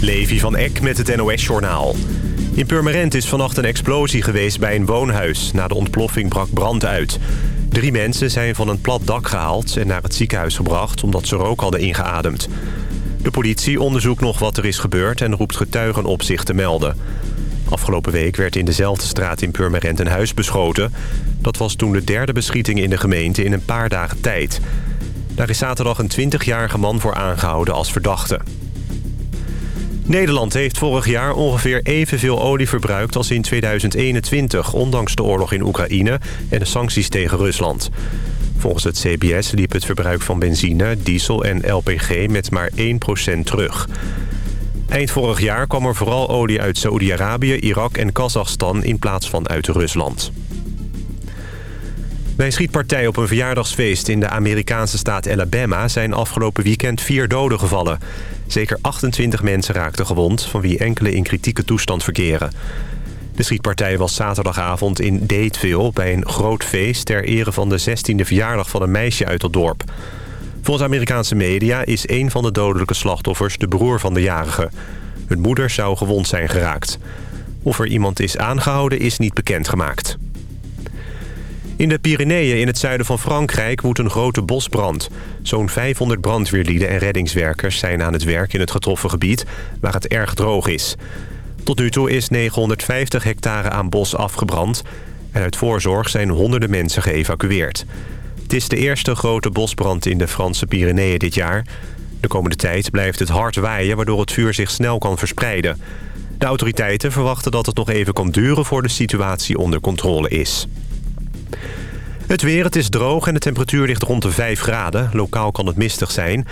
Levi van Eck met het NOS-journaal. In Purmerend is vannacht een explosie geweest bij een woonhuis. Na de ontploffing brak brand uit. Drie mensen zijn van een plat dak gehaald en naar het ziekenhuis gebracht... omdat ze rook hadden ingeademd. De politie onderzoekt nog wat er is gebeurd en roept getuigen op zich te melden. Afgelopen week werd in dezelfde straat in Purmerend een huis beschoten. Dat was toen de derde beschieting in de gemeente in een paar dagen tijd. Daar is zaterdag een 20-jarige man voor aangehouden als verdachte. Nederland heeft vorig jaar ongeveer evenveel olie verbruikt als in 2021... ondanks de oorlog in Oekraïne en de sancties tegen Rusland. Volgens het CBS liep het verbruik van benzine, diesel en LPG met maar 1% terug. Eind vorig jaar kwam er vooral olie uit Saoedi-Arabië, Irak en Kazachstan in plaats van uit Rusland. Bij een schietpartij op een verjaardagsfeest in de Amerikaanse staat Alabama... zijn afgelopen weekend vier doden gevallen. Zeker 28 mensen raakten gewond, van wie enkele in kritieke toestand verkeren. De schietpartij was zaterdagavond in Dateville bij een groot feest... ter ere van de 16e verjaardag van een meisje uit het dorp. Volgens Amerikaanse media is een van de dodelijke slachtoffers de broer van de jarige. Hun moeder zou gewond zijn geraakt. Of er iemand is aangehouden is niet bekendgemaakt. In de Pyreneeën in het zuiden van Frankrijk woedt een grote bosbrand. Zo'n 500 brandweerlieden en reddingswerkers zijn aan het werk in het getroffen gebied... waar het erg droog is. Tot nu toe is 950 hectare aan bos afgebrand... en uit voorzorg zijn honderden mensen geëvacueerd. Het is de eerste grote bosbrand in de Franse Pyreneeën dit jaar. De komende tijd blijft het hard waaien... waardoor het vuur zich snel kan verspreiden. De autoriteiten verwachten dat het nog even kan duren... voor de situatie onder controle is. Het weer, het is droog en de temperatuur ligt rond de 5 graden. Lokaal kan het mistig zijn.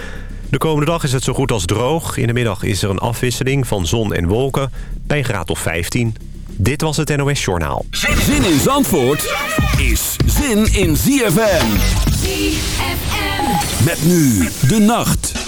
De komende dag is het zo goed als droog. In de middag is er een afwisseling van zon en wolken bij een graad of 15. Dit was het NOS Journaal. Zin in Zandvoort is zin in ZFM. ZFM. Met nu de nacht.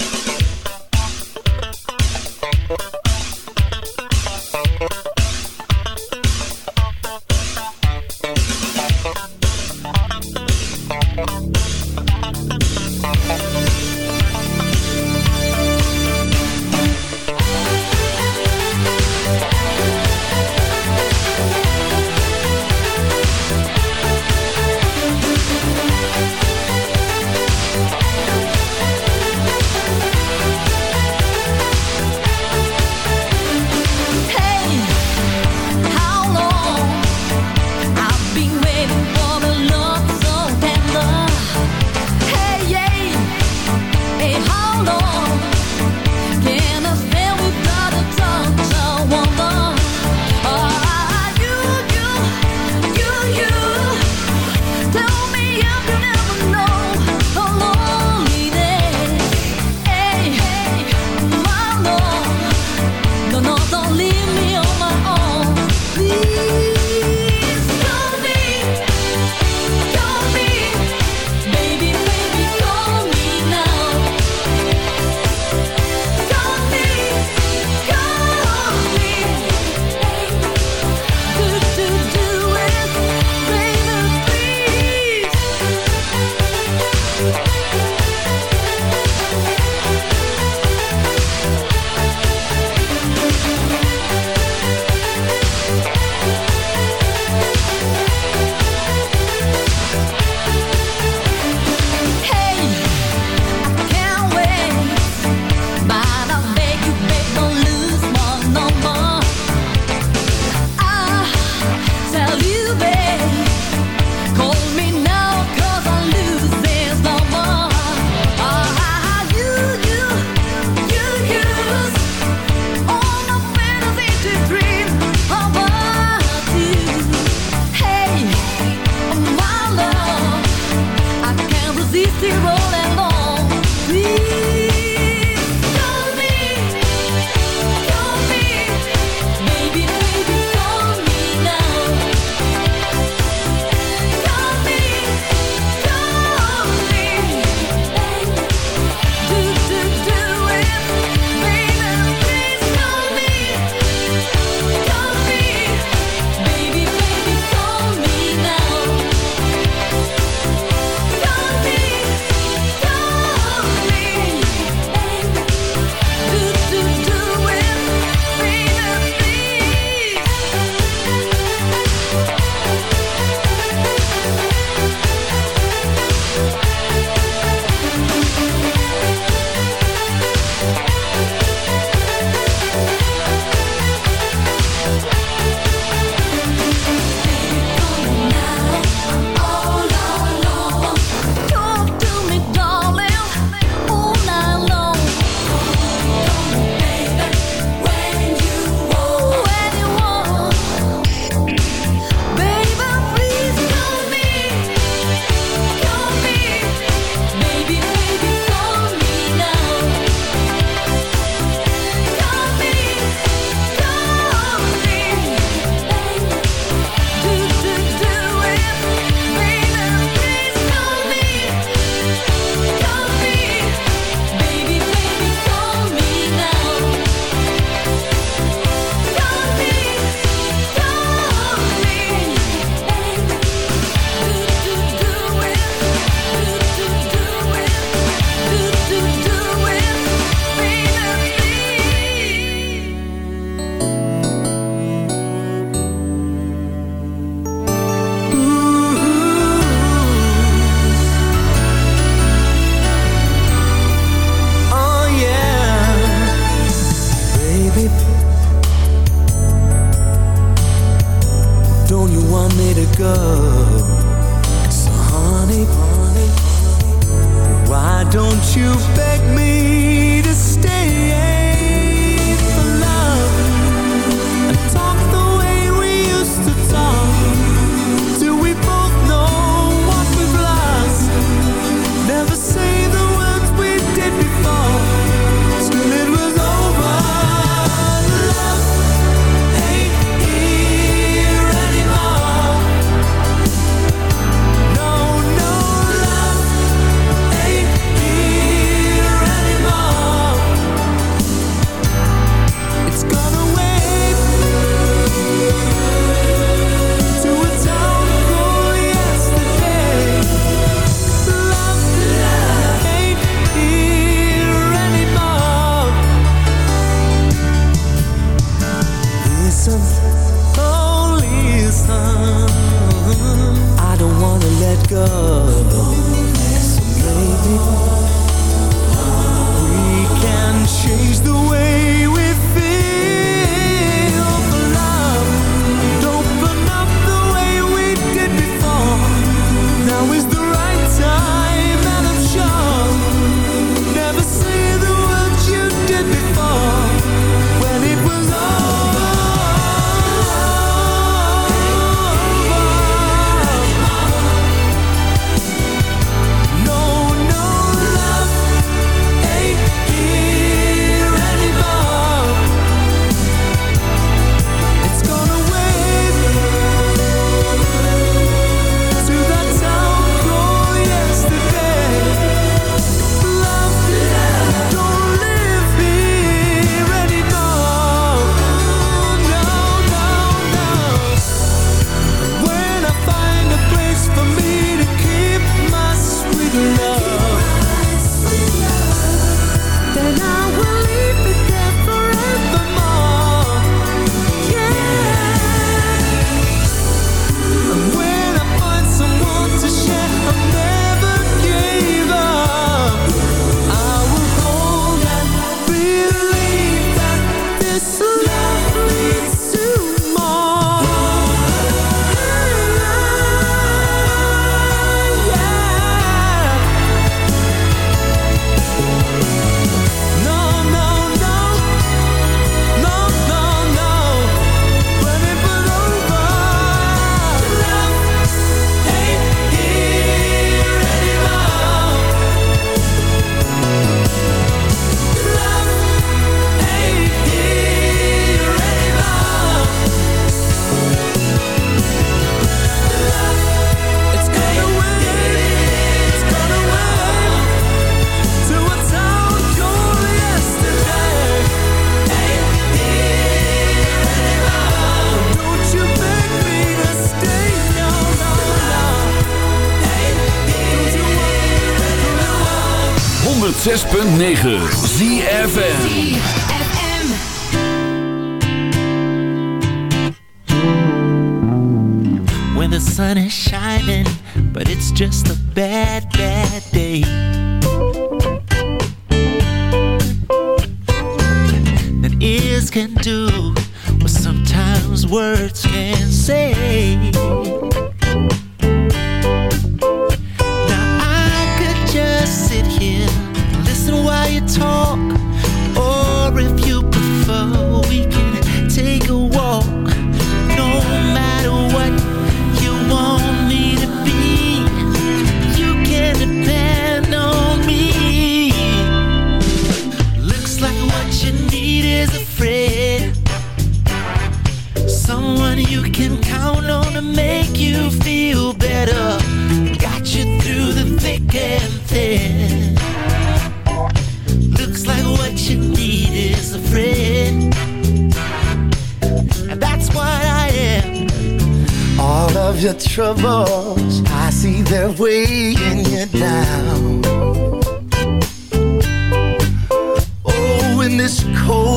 106.9 ZFN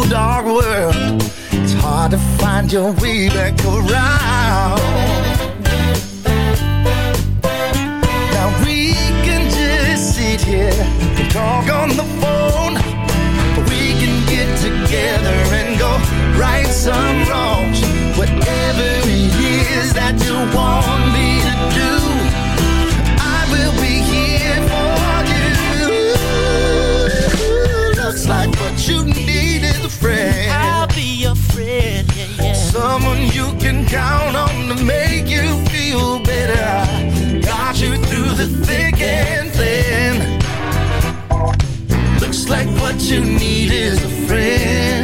whole dark world. It's hard to find your way back around. Now we can just sit here and talk on the phone. We can get together and go right some wrongs. Whatever it is that you want me to do I will be here for you. Looks like what you need friend. I'll be your friend, yeah, yeah. Someone you can count on to make you feel better. Got you through the thick and thin. Looks like what you need is a friend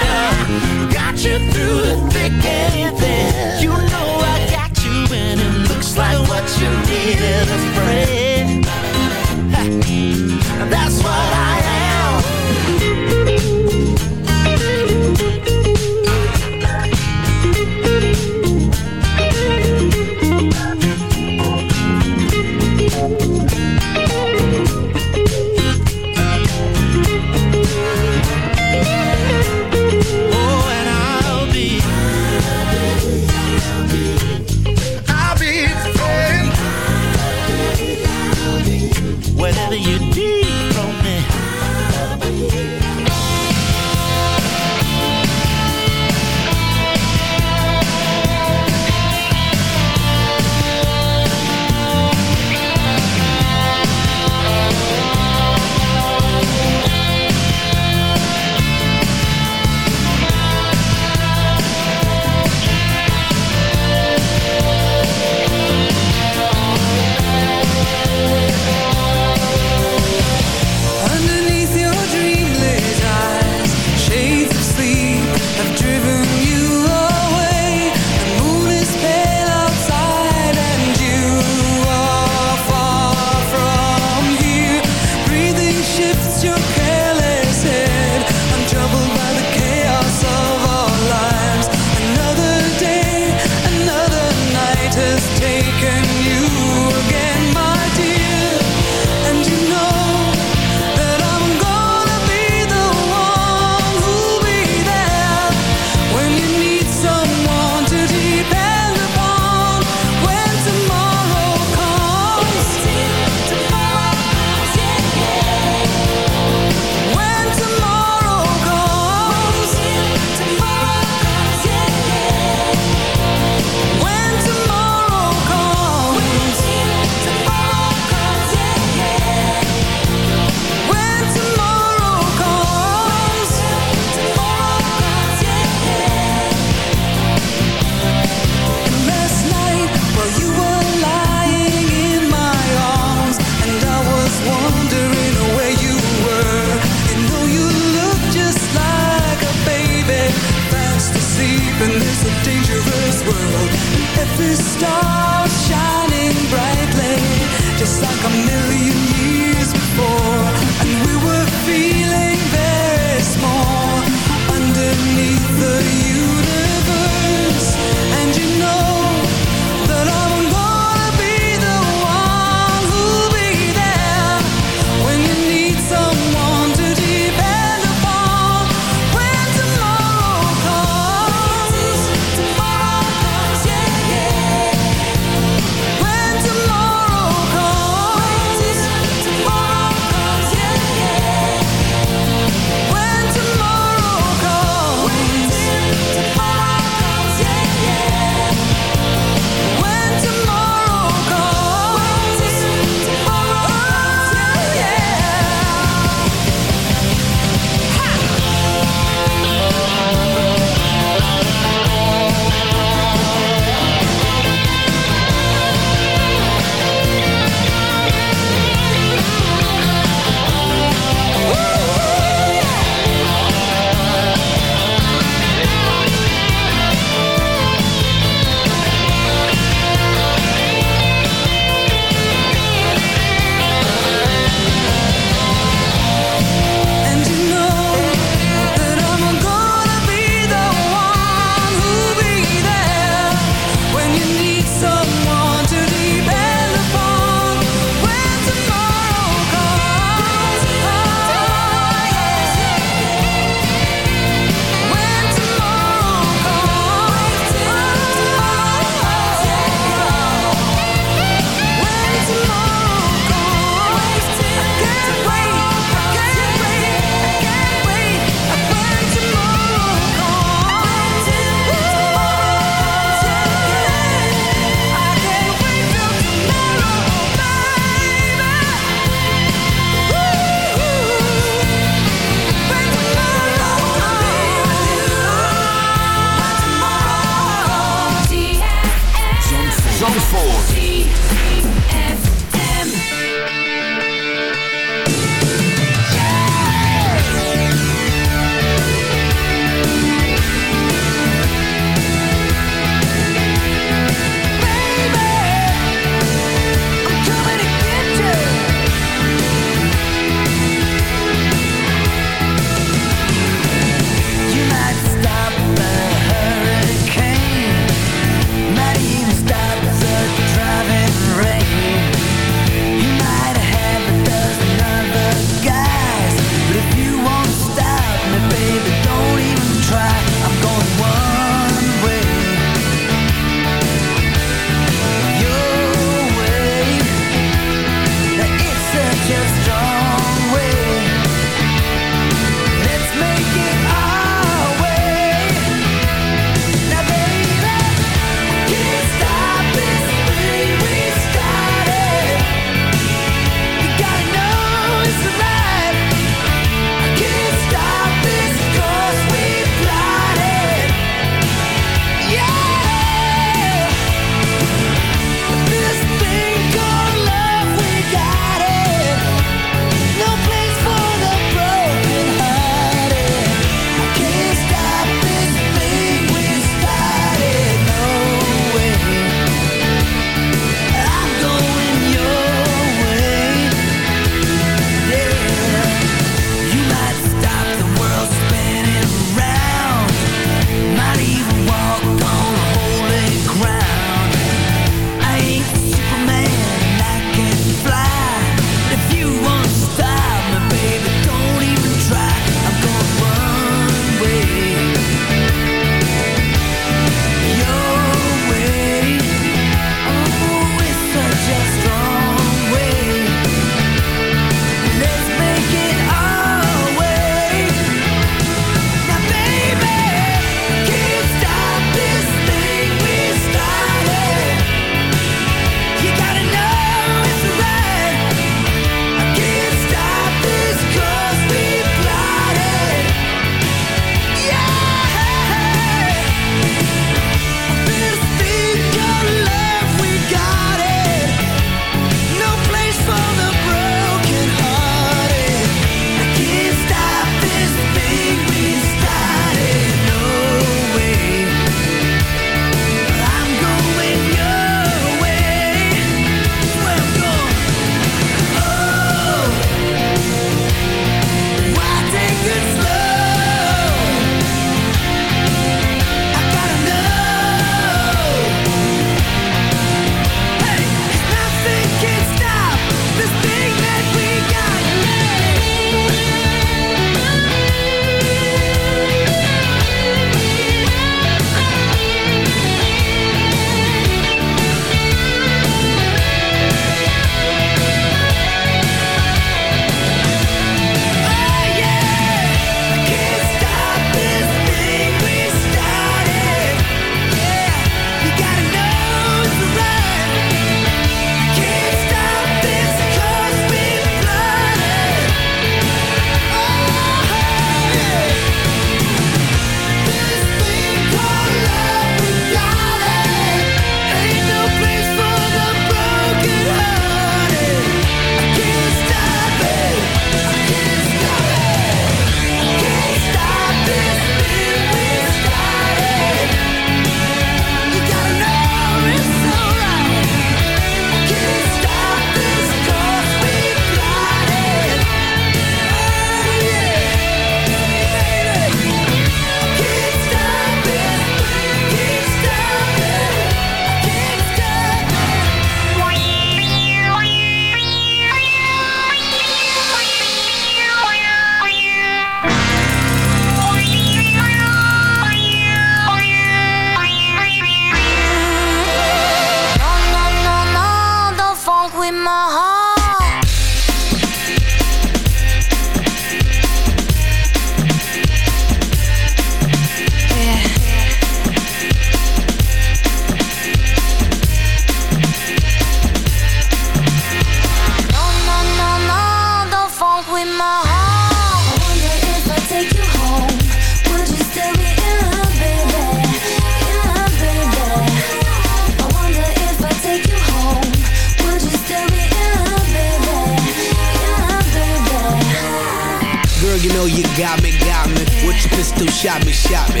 know you got me, got me. With your pistol, shot me, shot me.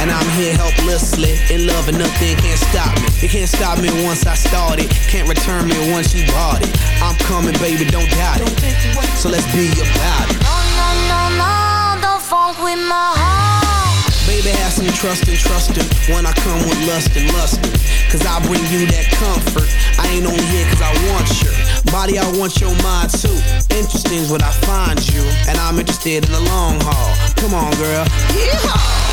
And I'm here helplessly, in love and nothing can't stop me. It can't stop me once I started, can't return me once you bought it. I'm coming, baby, don't doubt it. So let's be about it. No, no, no, no, don't funk with my heart. Baby, have some trust and trust him when I come with lust and lust. Cause I bring you that comfort. I ain't only here cause I want your body, I want your mind too. Interesting is what I find you, and I'm interested in the long haul. Come on, girl. Yeehaw!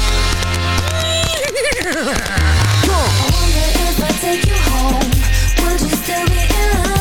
I wonder if I take you home, would you still be in love,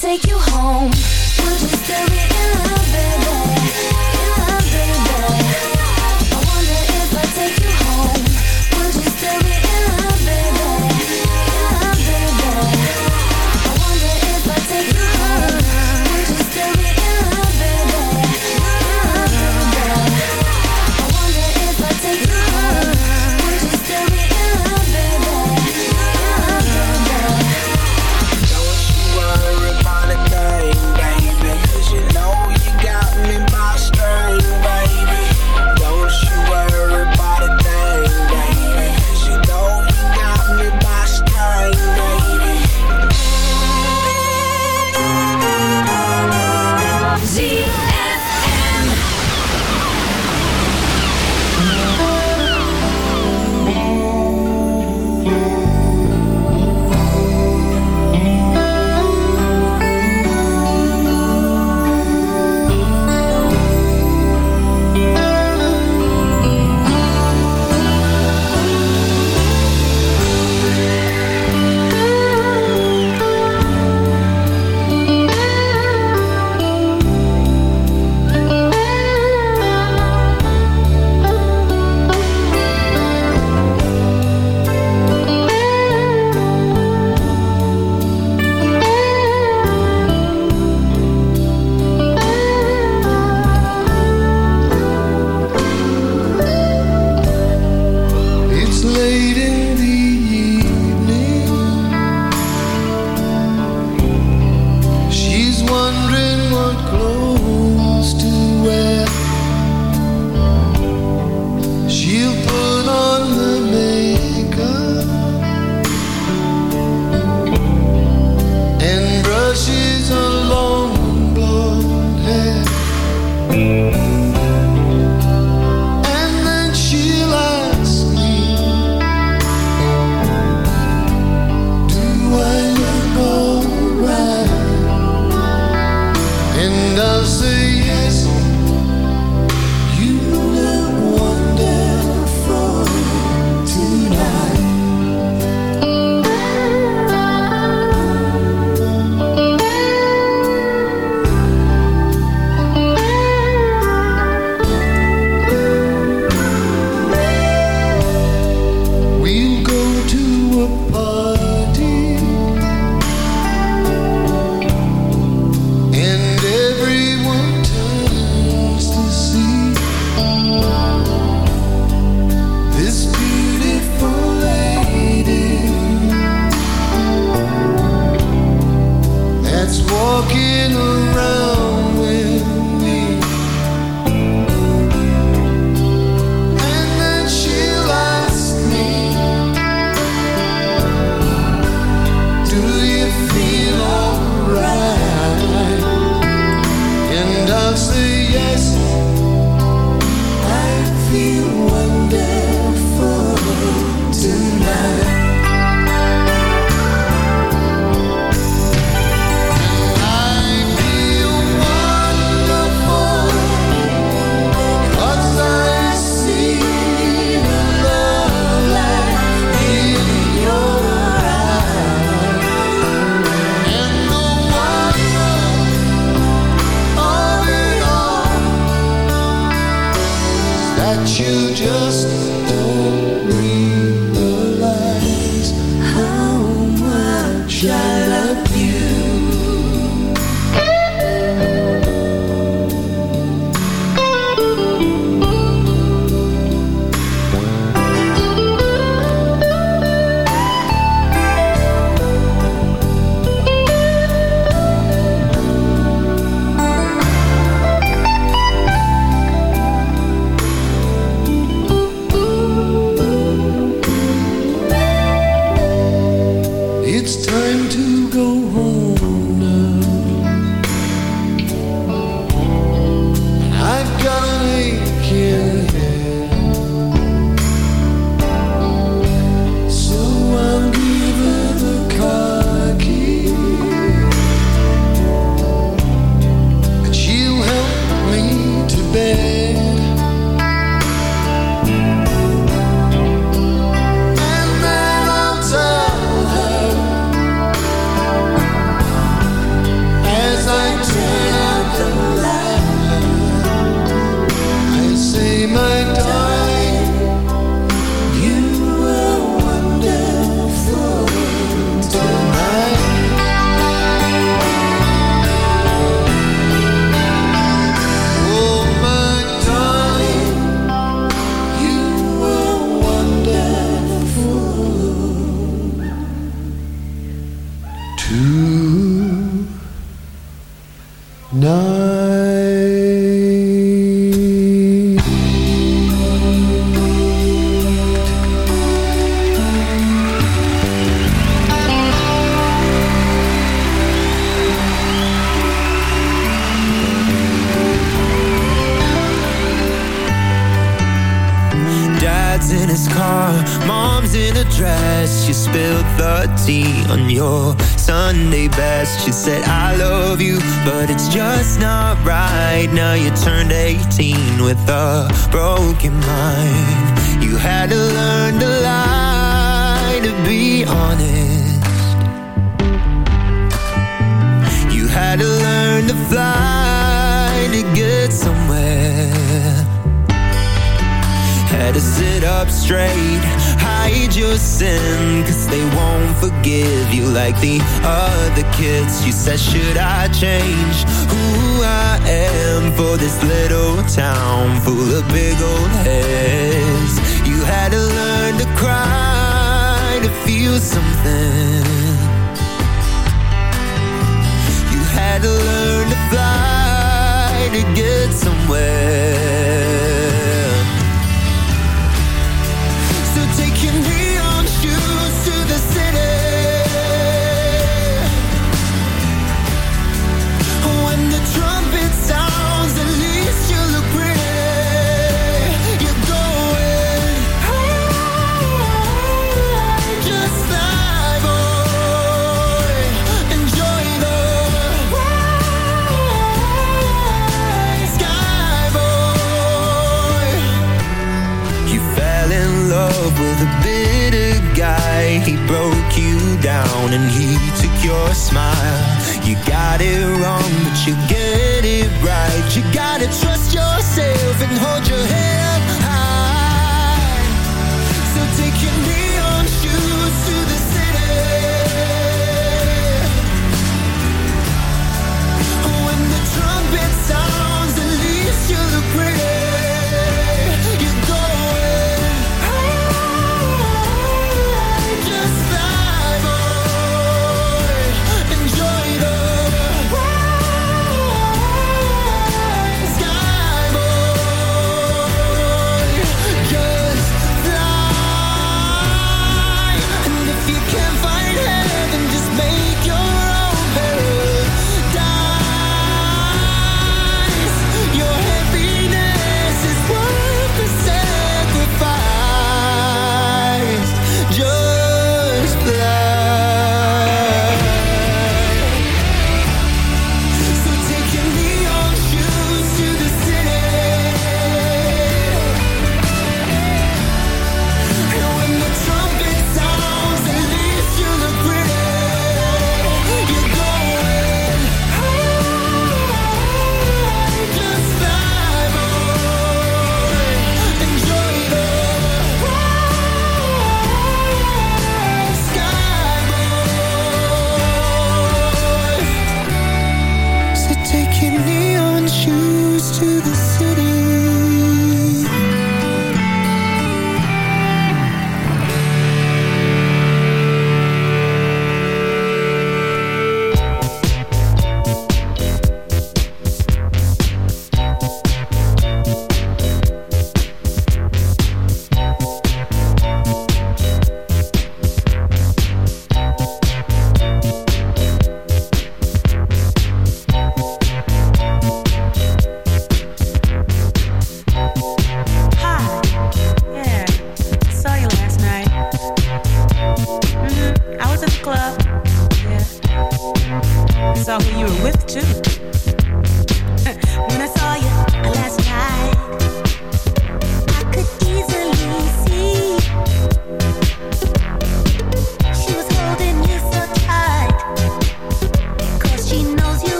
Take you home, in love, baby? In love, baby.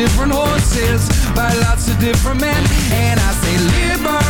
Here horses by lots of different men. high or a little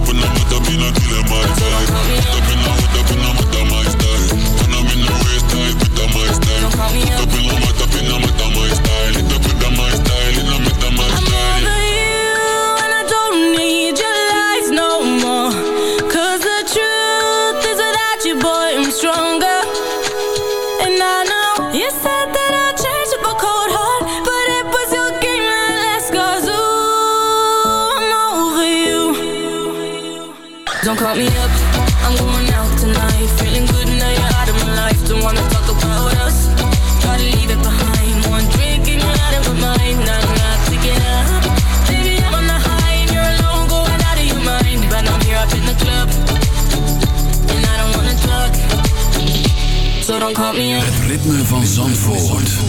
up in the mud up in a killer my time. Mud up in the mud up I'm in the time, van Zandvoort.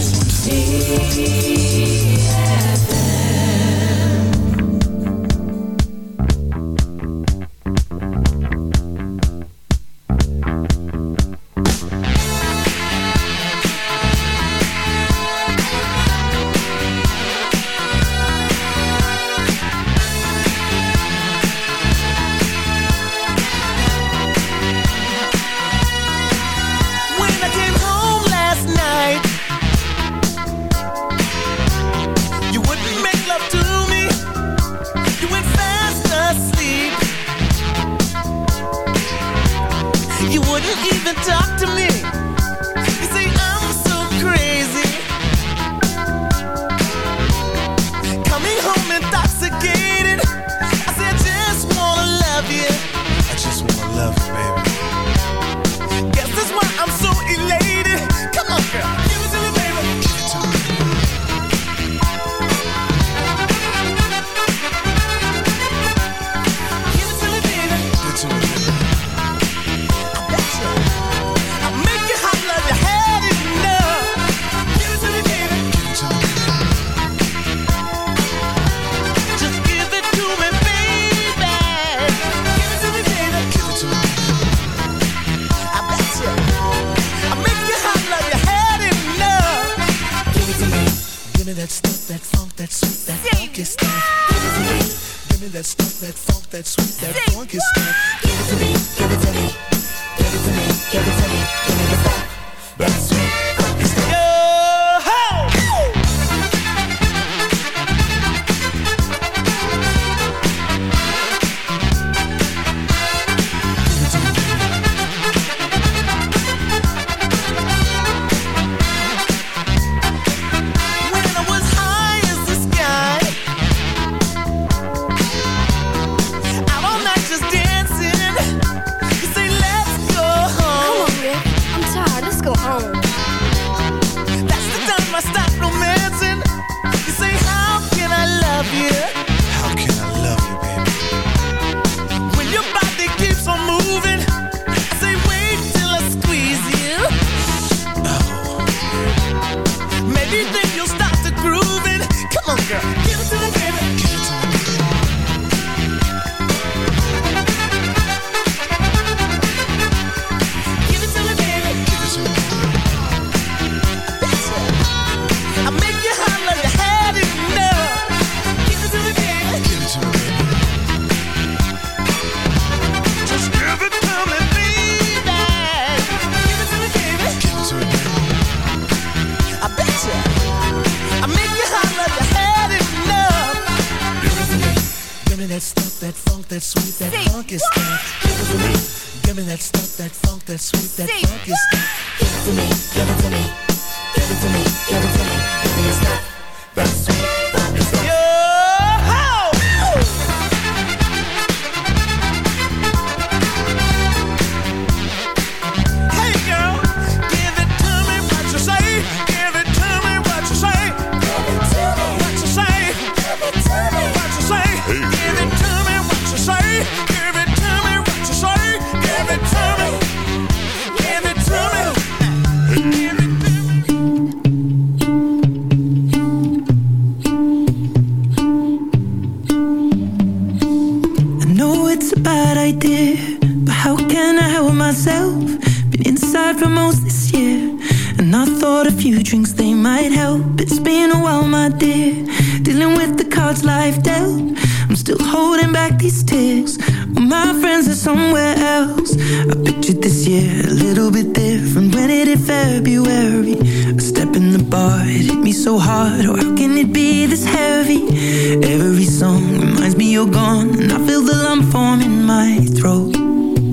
bar It hit me so hard, Or how can it be this heavy? Every song reminds me you're gone And I feel the lump form in my throat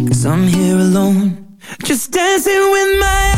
Cause I'm here alone Just dancing with my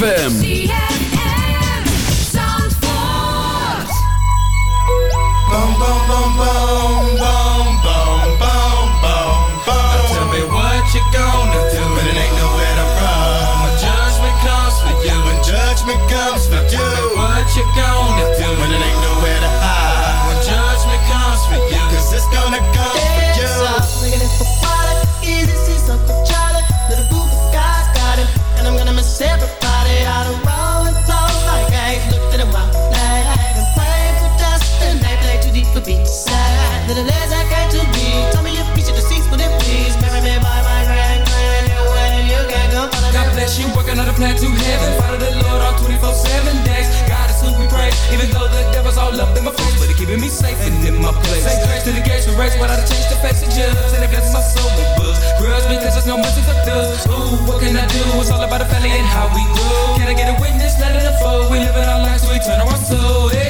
ZFM. heaven. Follow the Lord all 24 7 days. God is who we praise. Even though the devil's all up in my face, but he's keeping me safe and in my place. Say grace to the gates we race, but I change the face of judge. And it bless my soul with books. Grudge because there's no mercy for thugs. Ooh, what can I do? It's all about the family and how we grow. Can I get a witness? Let it unfold. We living our lives, we turn our soul. Hey.